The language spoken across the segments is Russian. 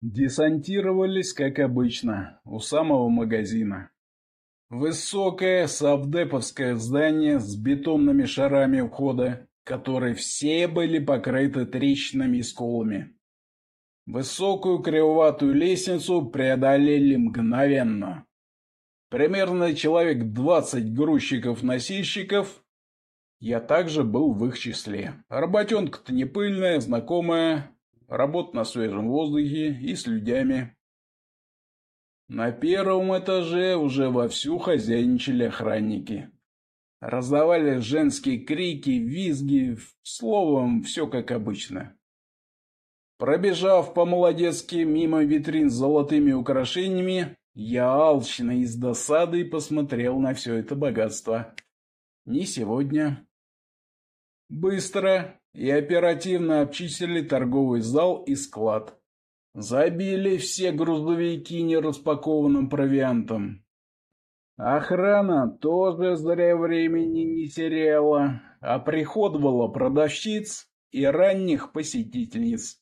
Десантировались, как обычно, у самого магазина. Высокое совдеповское здание с бетонными шарами входа, которые все были покрыты трещинами и сколами. Высокую кривоватую лестницу преодолели мгновенно. Примерно человек двадцать грузчиков-носильщиков. Я также был в их числе. Работенка-то не пыльная, знакомая. Работа на свежем воздухе и с людьми. На первом этаже уже вовсю хозяйничали охранники. Раздавали женские крики, визги, словом, все как обычно. Пробежав по-молодецки мимо витрин с золотыми украшениями, я алчно и с досадой посмотрел на все это богатство. Не сегодня. Быстро и оперативно обчистили торговый зал и склад. Забили все грузовики нераспакованным провиантом. Охрана тоже зря времени не теряла, а приходовала продавщиц и ранних посетительниц.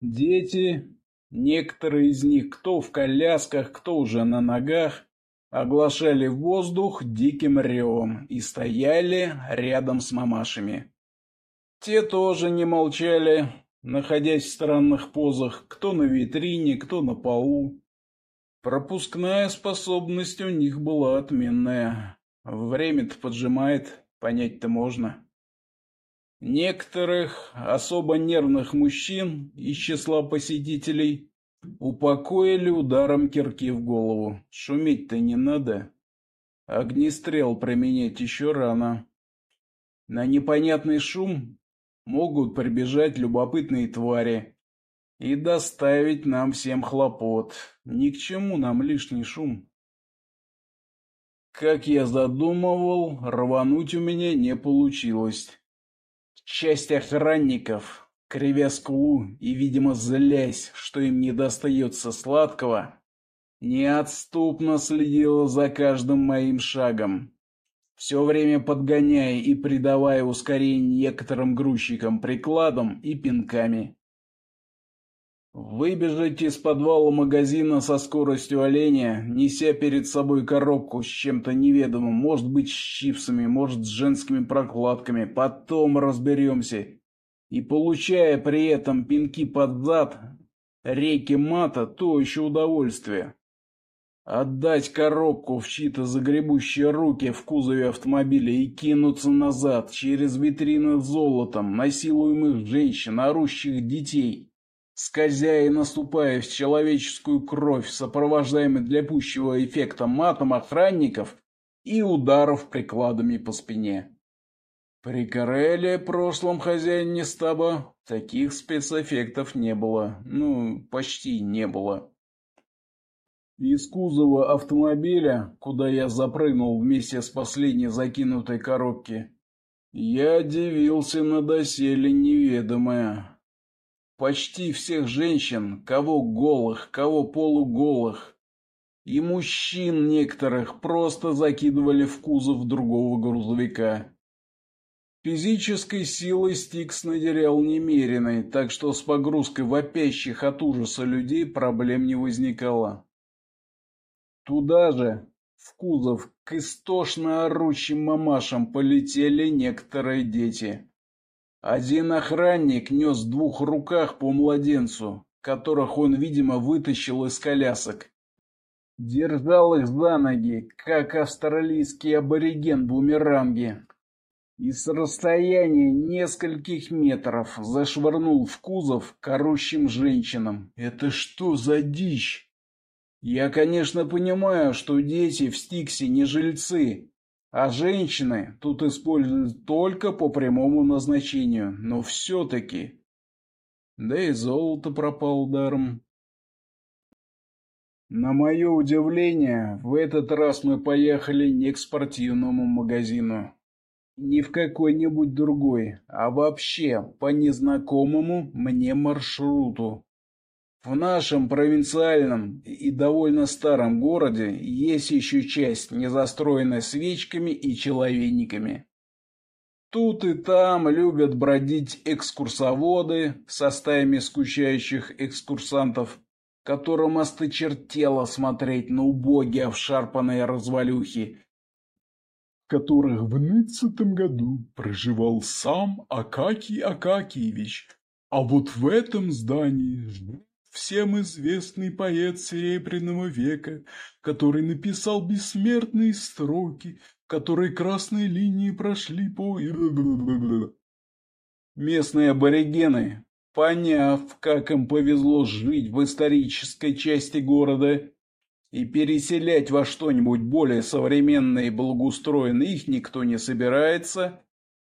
Дети, некоторые из них кто в колясках, кто уже на ногах, оглашали воздух диким ревом и стояли рядом с мамашами. Те тоже не молчали, находясь в странных позах, кто на витрине, кто на полу. Пропускная способность у них была отменная. Время-то поджимает, понять-то можно. Некоторых особо нервных мужчин из числа посетителей упокоили ударом кирки в голову. Шуметь-то не надо. Огнестрел применять еще рано. На непонятный шум могут прибежать любопытные твари и доставить нам всем хлопот. Ни к чему нам лишний шум. Как я задумывал, рвануть у меня не получилось. Часть охранников, кривя скулу и, видимо, злясь, что им не достается сладкого, неотступно следила за каждым моим шагом все время подгоняя и придавая ускорение некоторым грузчикам прикладом и пинками. Выбежать из подвала магазина со скоростью оленя, неся перед собой коробку с чем-то неведомым, может быть, с чипсами, может, с женскими прокладками, потом разберемся, и получая при этом пинки под зад, реки мата, то еще удовольствие. Отдать коробку в чьи-то загребущие руки в кузове автомобиля и кинуться назад через витрины с золотом, насилуемых женщин, орущих детей, скользя и наступая в человеческую кровь, сопровождаемый для пущего эффекта матом охранников и ударов прикладами по спине. При Кареле, прошлом хозяине стаба, таких спецэффектов не было. Ну, почти не было. Из кузова автомобиля, куда я запрыгнул вместе с последней закинутой коробки, я дивился на доселе неведомое. Почти всех женщин, кого голых, кого полуголых, и мужчин некоторых просто закидывали в кузов другого грузовика. Физической силой Стикс надерял немеренной, так что с погрузкой вопящих от ужаса людей проблем не возникало. Туда же, в кузов, к истошно орущим мамашам полетели некоторые дети. Один охранник нес в двух руках по младенцу, которых он, видимо, вытащил из колясок. Держал их за ноги, как австралийский абориген бумеранги. И с расстояния нескольких метров зашвырнул в кузов к орущим женщинам. Это что за дичь? Я, конечно, понимаю, что дети в Стиксе не жильцы, а женщины тут используют только по прямому назначению, но все-таки... Да и золото пропало даром. На мое удивление, в этот раз мы поехали не к спортивному магазину, не в какой-нибудь другой, а вообще по незнакомому мне маршруту. В нашем провинциальном и довольно старом городе есть еще часть, не застроенная свечками и человейниками. Тут и там любят бродить экскурсоводы со стаями скучающих экскурсантов, которым осточертело смотреть на убогие обшарпанные развалюхи, в которых в нынцатом году проживал сам Акакий Акакиевич, а вот в этом здании жил всем известный поэт Серебряного века, который написал бессмертные строки, которые красной линии прошли по... Местные аборигены, поняв, как им повезло жить в исторической части города и переселять во что-нибудь более современное и благоустроенное их никто не собирается,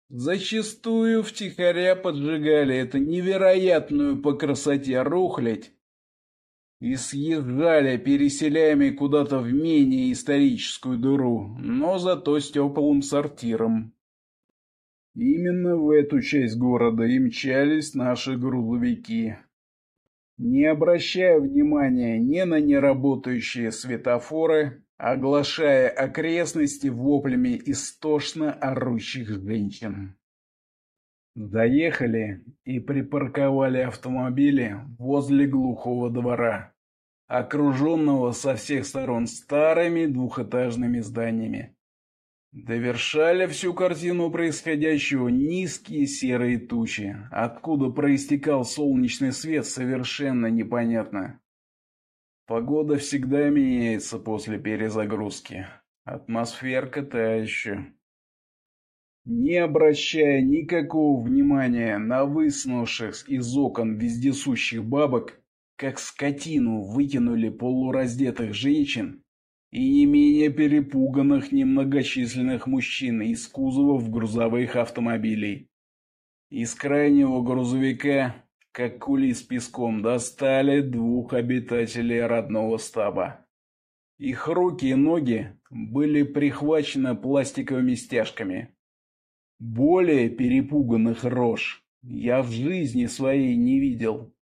зачастую втихаря поджигали эту невероятную по красоте рухлядь и съезжали переселяемые куда-то в менее историческую дыру, но зато с теплым сортиром. Именно в эту часть города и мчались наши грузовики. Не обращая внимания ни на неработающие светофоры, оглашая окрестности воплями истошно орущих женщин. Заехали и припарковали автомобили возле глухого двора, окруженного со всех сторон старыми двухэтажными зданиями. Довершали всю картину происходящего низкие серые тучи, откуда проистекал солнечный свет совершенно непонятно. Погода всегда меняется после перезагрузки. Атмосферка та еще. Не обращая никакого внимания на высунувших из окон вездесущих бабок, как скотину выкинули полураздетых женщин и не менее перепуганных немногочисленных мужчин из кузовов грузовых автомобилей. Из крайнего грузовика, как кули с песком, достали двух обитателей родного стаба. Их руки и ноги были прихвачены пластиковыми стяжками. Более перепуганных рож я в жизни своей не видел.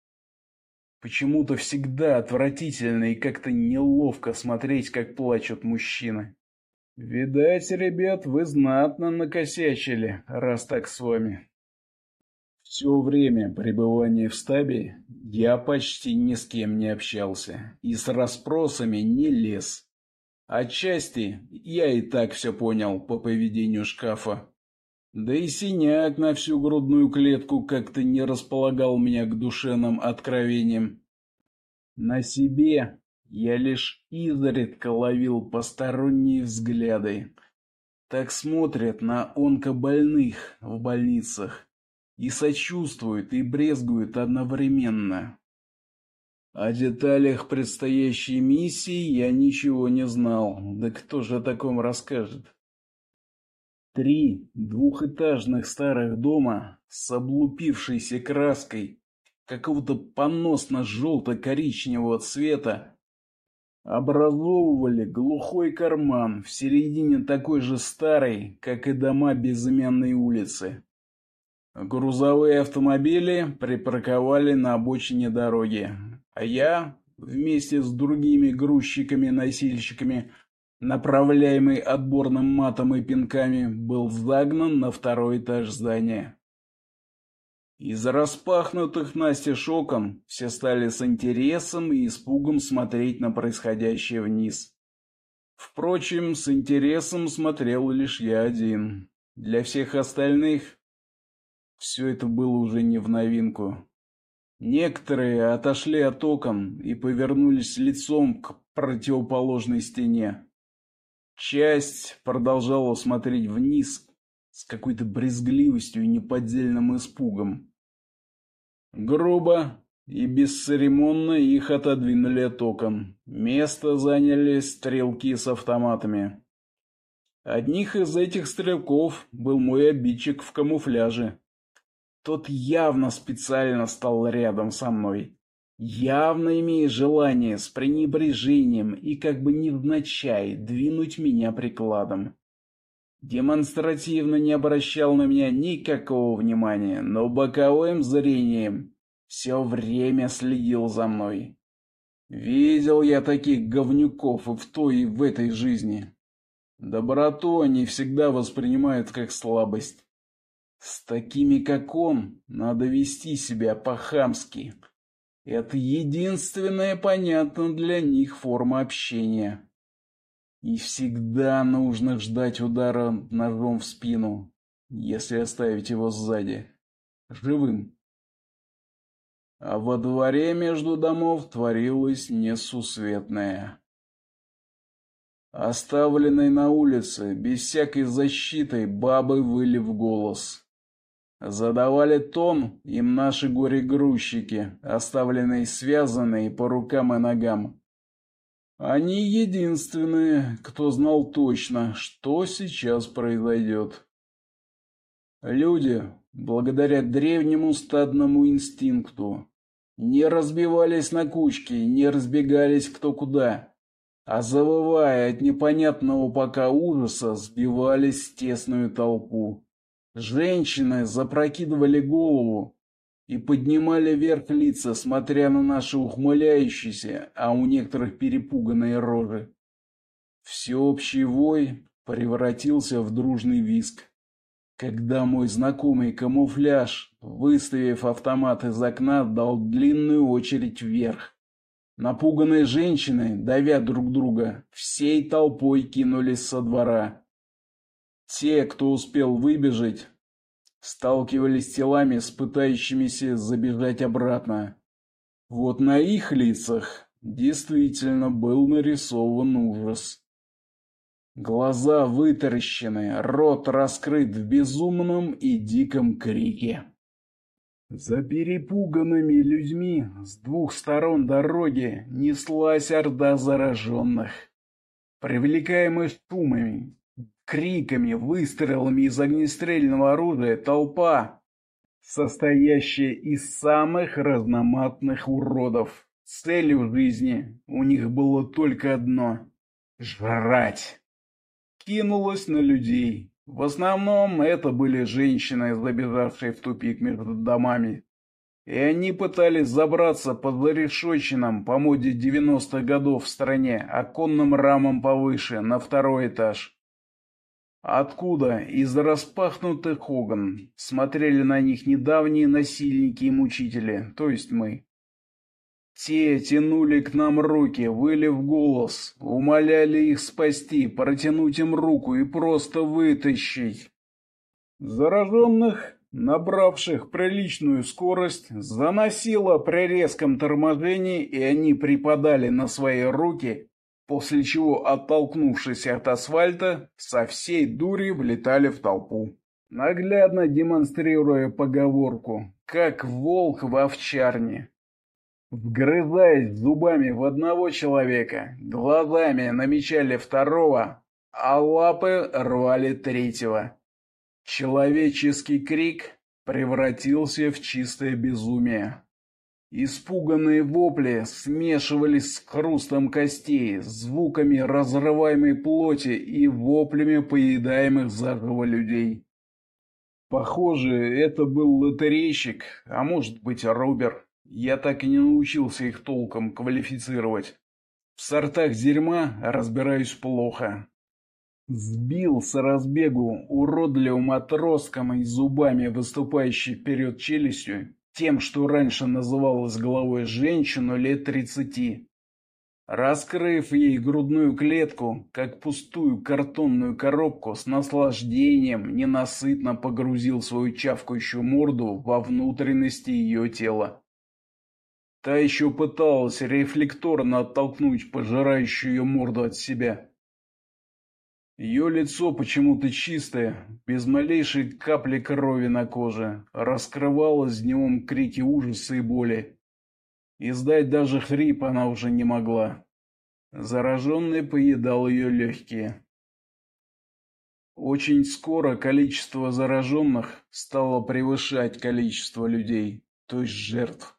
Почему-то всегда отвратительно и как-то неловко смотреть, как плачут мужчины. Видать, ребят, вы знатно накосячили, раз так с вами. Все время пребывания в стабе я почти ни с кем не общался и с расспросами не лез. Отчасти я и так все понял по поведению шкафа. Да и синяк на всю грудную клетку как-то не располагал меня к душевным откровениям. На себе я лишь изредка ловил посторонние взгляды. Так смотрят на онкобольных в больницах и сочувствуют и брезгуют одновременно. О деталях предстоящей миссии я ничего не знал, да кто же о таком расскажет? Три двухэтажных старых дома с облупившейся краской какого-то поносно-желто-коричневого цвета образовывали глухой карман в середине такой же старой, как и дома безымянной улицы. Грузовые автомобили припарковали на обочине дороги, а я вместе с другими грузчиками-носильщиками направляемый отборным матом и пинками, был загнан на второй этаж здания. Из распахнутых настежь окон все стали с интересом и испугом смотреть на происходящее вниз. Впрочем, с интересом смотрел лишь я один. Для всех остальных все это было уже не в новинку. Некоторые отошли от окон и повернулись лицом к противоположной стене. Часть продолжала смотреть вниз с какой-то брезгливостью и неподдельным испугом. Грубо и бесцеремонно их отодвинули от окон. Место заняли стрелки с автоматами. Одних из этих стрелков был мой обидчик в камуфляже. Тот явно специально стал рядом со мной явно имея желание с пренебрежением и как бы невзначай двинуть меня прикладом. Демонстративно не обращал на меня никакого внимания, но боковым зрением все время следил за мной. Видел я таких говнюков и в той, и в этой жизни. Доброту они всегда воспринимают как слабость. С такими, как он, надо вести себя по-хамски. Это единственная понятная для них форма общения. И всегда нужно ждать удара ножом в спину, если оставить его сзади, живым. А во дворе между домов творилось несусветное. Оставленные на улице, без всякой защиты, бабы выли в голос. Задавали тон им наши горе-грузчики, оставленные связанные по рукам и ногам. Они единственные, кто знал точно, что сейчас произойдет. Люди, благодаря древнему стадному инстинкту, не разбивались на кучки, не разбегались кто куда, а завывая от непонятного пока ужаса, сбивались в тесную толпу. Женщины запрокидывали голову и поднимали вверх лица, смотря на наши ухмыляющиеся, а у некоторых перепуганные рожи. Всеобщий вой превратился в дружный визг. Когда мой знакомый камуфляж, выставив автомат из окна, дал длинную очередь вверх. Напуганные женщины, давя друг друга, всей толпой кинулись со двора. Те, кто успел выбежать, сталкивались телами с пытающимися забежать обратно. Вот на их лицах действительно был нарисован ужас. Глаза вытаращены, рот раскрыт в безумном и диком крике. За перепуганными людьми с двух сторон дороги неслась орда зараженных. Привлекаемых шумами, криками, выстрелами из огнестрельного оружия толпа, состоящая из самых разноматных уродов. Целью жизни у них было только одно — жрать кинулась на людей. В основном это были женщины, забежавшие в тупик между домами. И они пытались забраться по зарешоченным по моде 90-х годов в стране оконным рамам повыше, на второй этаж. Откуда из распахнутых окон смотрели на них недавние насильники и мучители, то есть мы. Те тянули к нам руки, выли в голос, умоляли их спасти, протянуть им руку и просто вытащить. Зараженных, набравших приличную скорость, заносило при резком торможении, и они припадали на свои руки, после чего, оттолкнувшись от асфальта, со всей дури влетали в толпу. Наглядно демонстрируя поговорку «как волк в овчарне». Вгрызаясь зубами в одного человека, глазами намечали второго, а лапы рвали третьего. Человеческий крик превратился в чистое безумие. Испуганные вопли смешивались с хрустом костей, звуками разрываемой плоти и воплями поедаемых заживо людей. Похоже, это был лотерейщик, а может быть Рубер. Я так и не научился их толком квалифицировать. В сортах дерьма разбираюсь плохо. Сбил с разбегу уродливым отростком и зубами, выступающей вперед челюстью, тем, что раньше называлось головой женщину лет тридцати. Раскрыв ей грудную клетку, как пустую картонную коробку, с наслаждением ненасытно погрузил свою чавкающую морду во внутренности ее тела. Та еще пыталась рефлекторно оттолкнуть пожирающую ее морду от себя. Ее лицо почему-то чистое, без малейшей капли крови на коже, раскрывалось в нем крики ужаса и боли. Издать даже хрип она уже не могла. Зараженный поедал ее легкие. Очень скоро количество зараженных стало превышать количество людей, то есть жертв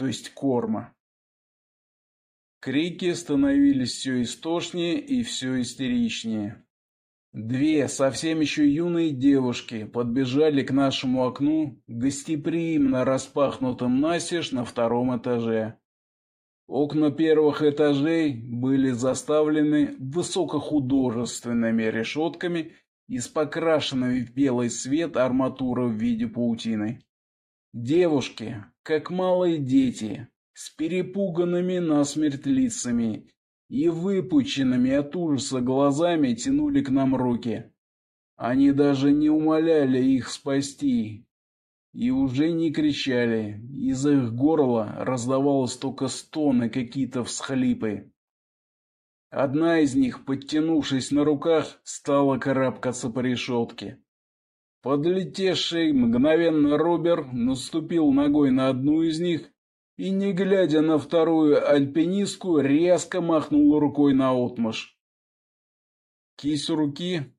то есть корма. Крики становились все истошнее и все истеричнее. Две совсем еще юные девушки подбежали к нашему окну, гостеприимно распахнутым настежь на втором этаже. Окна первых этажей были заставлены высокохудожественными решетками из покрашенной в белый свет арматуры в виде паутины. Девушки, как малые дети, с перепуганными насмерть лицами и выпученными от ужаса глазами тянули к нам руки. Они даже не умоляли их спасти и уже не кричали. Из их горла раздавалось только стоны, какие-то всхлипы. Одна из них, подтянувшись на руках, стала карабкаться по решетке. Подлетевший мгновенно Робер наступил ногой на одну из них и, не глядя на вторую альпинистку, резко махнул рукой на отмаш. Кисть руки,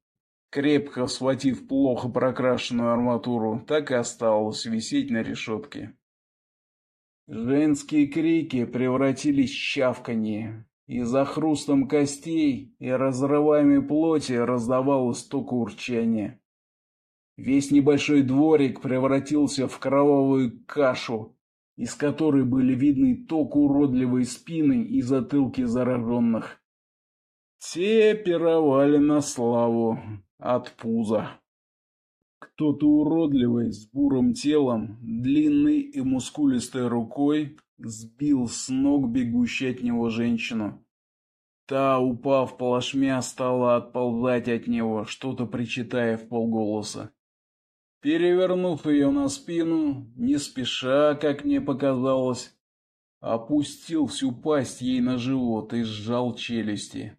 крепко схватив плохо прокрашенную арматуру, так и осталась висеть на решетке. Женские крики превратились в чавканье, и за хрустом костей и разрываемой плоти раздавалось только урчание. Весь небольшой дворик превратился в кровавую кашу, из которой были видны только уродливые спины и затылки зараженных. Те пировали на славу от пуза. Кто-то уродливый, с бурым телом, длинной и мускулистой рукой, сбил с ног бегущую от него женщину. Та, упав плашмя, стала отползать от него, что-то причитая в полголоса. Перевернув ее на спину, не спеша, как мне показалось, опустил всю пасть ей на живот и сжал челюсти.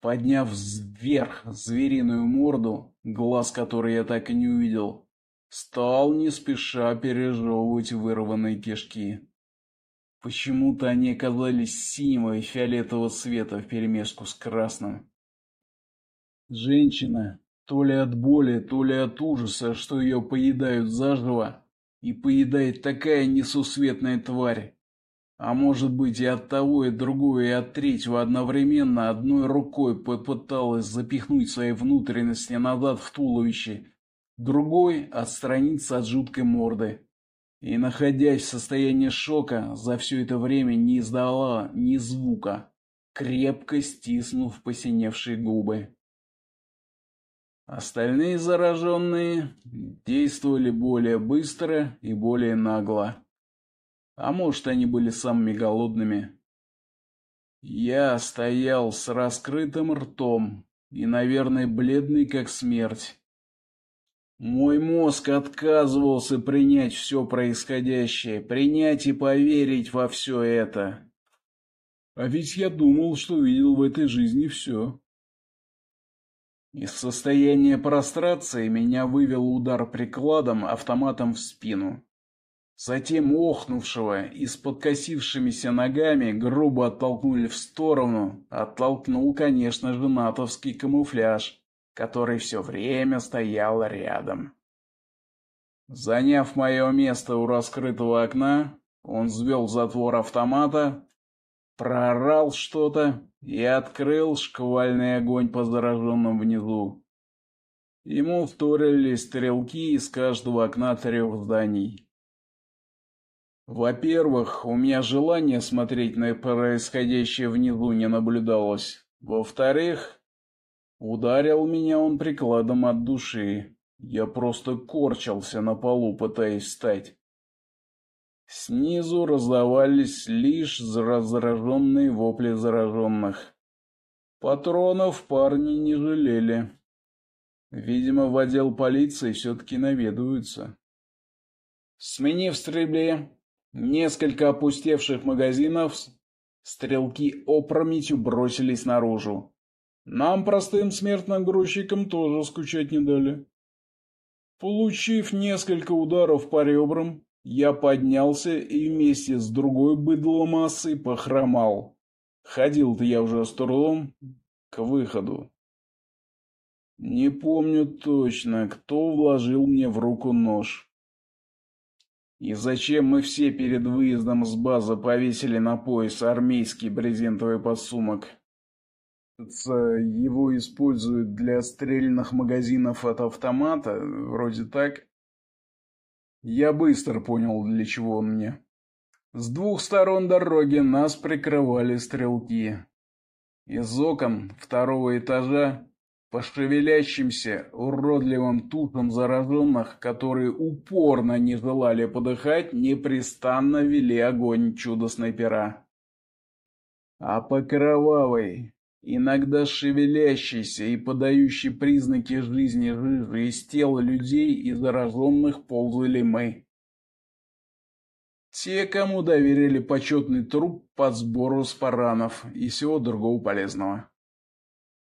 Подняв вверх звериную морду, глаз которой я так и не увидел, стал не спеша пережевывать вырванные кишки. Почему-то они оказались синего и фиолетового цвета вперемешку с красным. Женщина, то ли от боли, то ли от ужаса, что ее поедают заживо, и поедает такая несусветная тварь. А может быть и от того, и другого, и от третьего одновременно одной рукой попыталась запихнуть свои внутренности назад в туловище, другой отстраниться от жуткой морды. И, находясь в состоянии шока, за все это время не издала ни звука, крепко стиснув посиневшие губы. Остальные зараженные действовали более быстро и более нагло. А может, они были самыми голодными. Я стоял с раскрытым ртом и, наверное, бледный как смерть. Мой мозг отказывался принять все происходящее, принять и поверить во все это. А ведь я думал, что видел в этой жизни все. Из состояния прострации меня вывел удар прикладом автоматом в спину. Затем охнувшего и с подкосившимися ногами грубо оттолкнули в сторону, оттолкнул, конечно же, натовский камуфляж, который все время стоял рядом. Заняв мое место у раскрытого окна, он взвел затвор автомата, проорал что-то и открыл шквальный огонь по зараженным внизу. Ему вторили стрелки из каждого окна трех зданий. Во-первых, у меня желания смотреть на происходящее внизу не наблюдалось. Во-вторых, ударил меня он прикладом от души. Я просто корчился на полу, пытаясь встать. Снизу раздавались лишь разраженные вопли зараженных. Патронов парни не жалели. Видимо, в отдел полиции все-таки наведываются. Сменив стрельбе несколько опустевших магазинов, стрелки опрометью бросились наружу. Нам, простым смертным грузчикам, тоже скучать не дали. Получив несколько ударов по ребрам, я поднялся и вместе с другой быдломассой похромал. Ходил-то я уже с трудом к выходу. Не помню точно, кто вложил мне в руку нож. И зачем мы все перед выездом с базы повесили на пояс армейский брезентовый подсумок? Его используют для стрельных магазинов от автомата, вроде так. Я быстро понял, для чего он мне. С двух сторон дороги нас прикрывали стрелки. Из окон второго этажа по шевелящимся уродливым тушам зараженных, которые упорно не желали подыхать, непрестанно вели огонь чудо-снайпера. А по кровавой, иногда шевелящейся и подающей признаки жизни жижи из тел людей и зараженных ползали мы. Те, кому доверили почетный труп под сбору спаранов и всего другого полезного.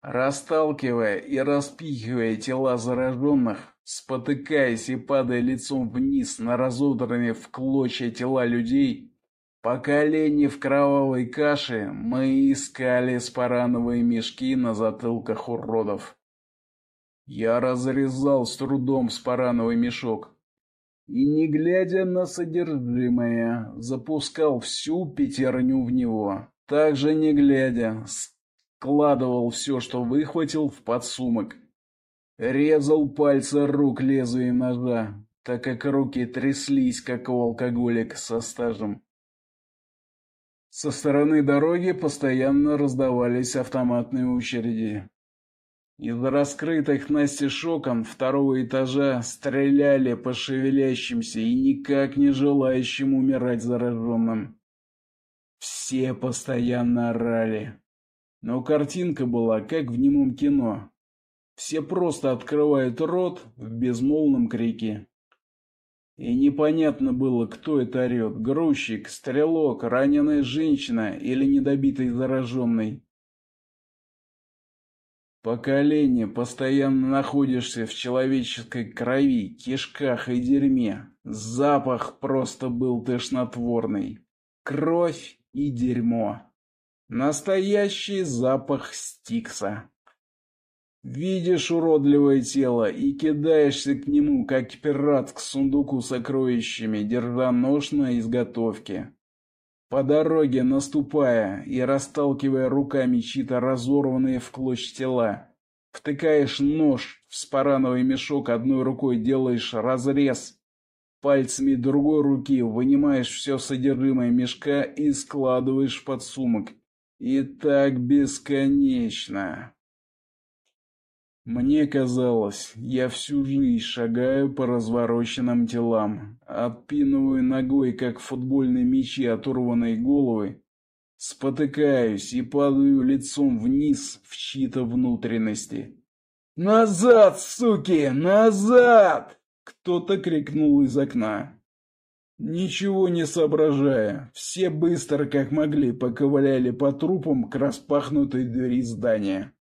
Расталкивая и распихивая тела зараженных, спотыкаясь и падая лицом вниз на разодранные в клочья тела людей, по колени в кровавой каше мы искали спарановые мешки на затылках уродов. Я разрезал с трудом спарановый мешок и, не глядя на содержимое, запускал всю пятерню в него. Также не глядя, складывал все, что выхватил, в подсумок. Резал пальцы рук лезвием ножа, так как руки тряслись, как у алкоголика со стажем. Со стороны дороги постоянно раздавались автоматные очереди. Из раскрытых настежь окон второго этажа стреляли по шевелящимся и никак не желающим умирать зараженным. Все постоянно орали. Но картинка была как в немом кино. Все просто открывают рот в безмолвном крике. И непонятно было, кто это орет: грузчик, стрелок, раненая женщина или недобитый зараженный. Поколение постоянно находишься в человеческой крови, кишках и дерьме. Запах просто был тошнотворный. Кровь и дерьмо. Настоящий запах стикса. Видишь уродливое тело и кидаешься к нему, как пират к сундуку с сокровищами, держа нож на изготовке. По дороге наступая и расталкивая руками чьи-то разорванные в клочья тела, втыкаешь нож в спарановый мешок одной рукой, делаешь разрез, пальцами другой руки вынимаешь все содержимое мешка и складываешь под сумок. И так бесконечно. Мне казалось, я всю жизнь шагаю по развороченным телам, отпинываю ногой, как футбольные мячи оторванные головы, спотыкаюсь и падаю лицом вниз в чьи-то внутренности. «Назад, суки! Назад!» Кто-то крикнул из окна. Ничего не соображая, все быстро, как могли, поковыляли по трупам к распахнутой двери здания.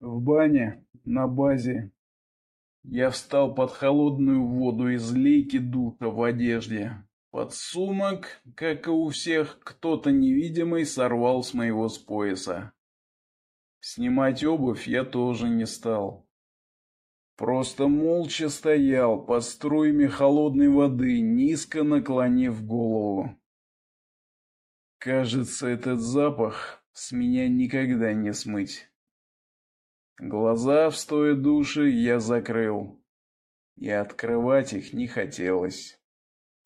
В бане, на базе. Я встал под холодную воду из лейки духа в одежде. Под сумок, как и у всех, кто-то невидимый сорвал с моего с пояса. Снимать обувь я тоже не стал. Просто молча стоял под струями холодной воды, низко наклонив голову. Кажется, этот запах с меня никогда не смыть. Глаза в стоя души я закрыл, и открывать их не хотелось.